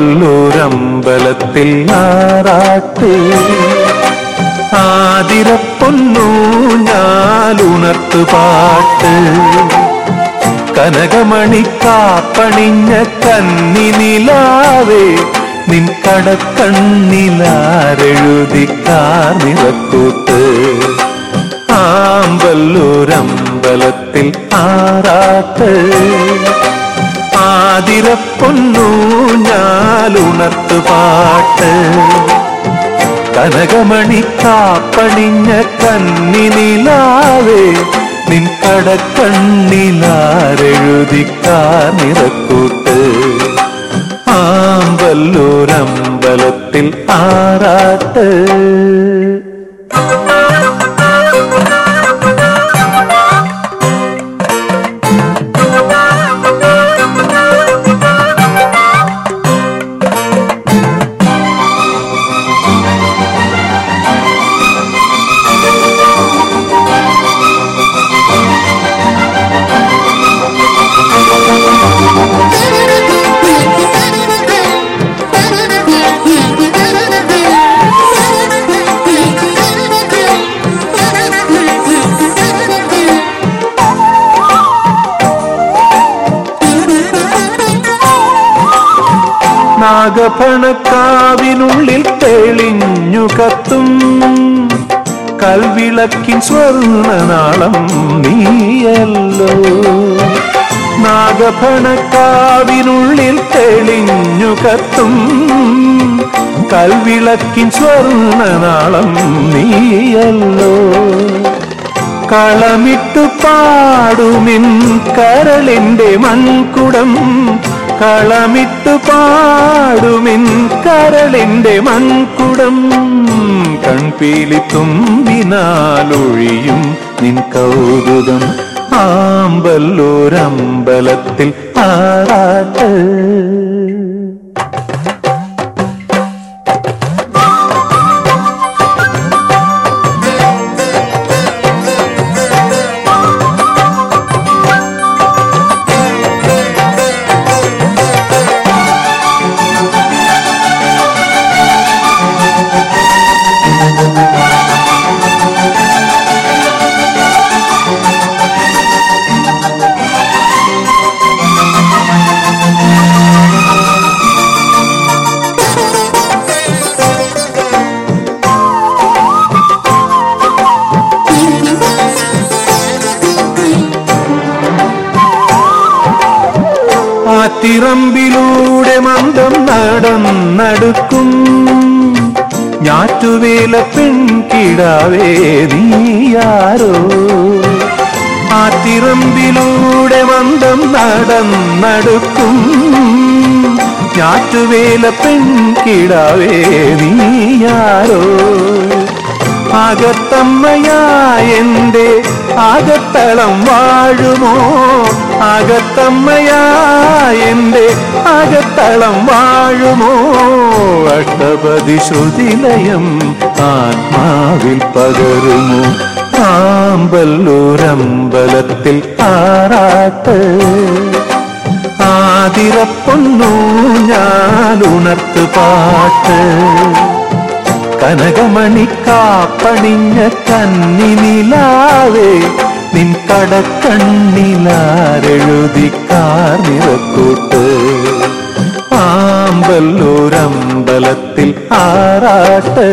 ൂരമ്പലത്തിൽ ആറാട്ട്. ആതിരപ്പൊന്നു ഞാലുണർത്ത് പാട്ട്. കനകമണി കാപ്പണിഞ്ഞ കന്നി നിലാവേ നിൻ കടക്കണ്ണിലാരെഴുതി കാർനിറക്കൂട്ട് ആമ്പല്ലൂരമ്പലത്തിൽ ആറാട്ട് ആതിരപ്പൊന്നു ഞാലുണർത്തു പാട്ട്. കനകമണിക്കാപ്പണിഞ്ഞ കന്നി നിലാവേ നിൻ കടക്കണ്ണിലാരെഴുതി കാർനിറക്കൂട്ട് ആമ്പല്ലൂരമ്പലത്തിൽ ആറാട്ട് നാഗഫണക്കാവിനുള്ളിൽ തെളിഞ്ഞു കത്തും. കൽവിളക്കിൻ സ്വർണനാളം നീയല്ലോ. നാഗഫണക്കാവിനുള്ളിൽ തെളിഞ്ഞു കത്തും. കൽവിളക്കിൻ സ്വർണനാളം നീയല്ലോ. കളമിട്ടു പാടുമിൻ കരളിന്റെ മൺകുടം. കളമിട്ടു പാടുമിൻ കരളിന്റെ മൺകുടം കൺപീലി തുമ്പിനാലൊഴിയും നിൻ കൗതുകം. ആമ്പല്ലൂരമ്പലത്തിൽ ആറാട്ട്. ആറ്റിറമ്പിലൂടെ മന്ദം നടന്നടുക്കും ഞാറ്റുവേല പെൺകിടാവേ നീയാരോ ആ തിറമ്പിലൂടെ മന്ദം നടന്നടുക്കും ഞാറ്റുവേല പെൺകിടാവേ നീയാരോ അകത്തമ്മയായെന്റെ അകത്തളം വാഴുമോ? അകത്തമ്മയായെന്റെ അകത്തളം വാഴുമോ? അഷ്ടപതി ശ്രുതിലയം ആത്മാവിൽ പകരുമോ ആമ്പല്ലൂരമ്പലത്തിൽ ആറാട്ട്. ആതിരപ്പൊന്നു ഞാനുണർത്ത് പാട്ട്. കനകമണി കാപ്പണിഞ്ഞ കന്നി നിലാവേ നിൻ കടക്കണ്ണിലാരെഴുതി കാർനിറക്കൂട്ട് ആമ്പല്ലൂരമ്പലത്തിൽ ആറാട്ട്.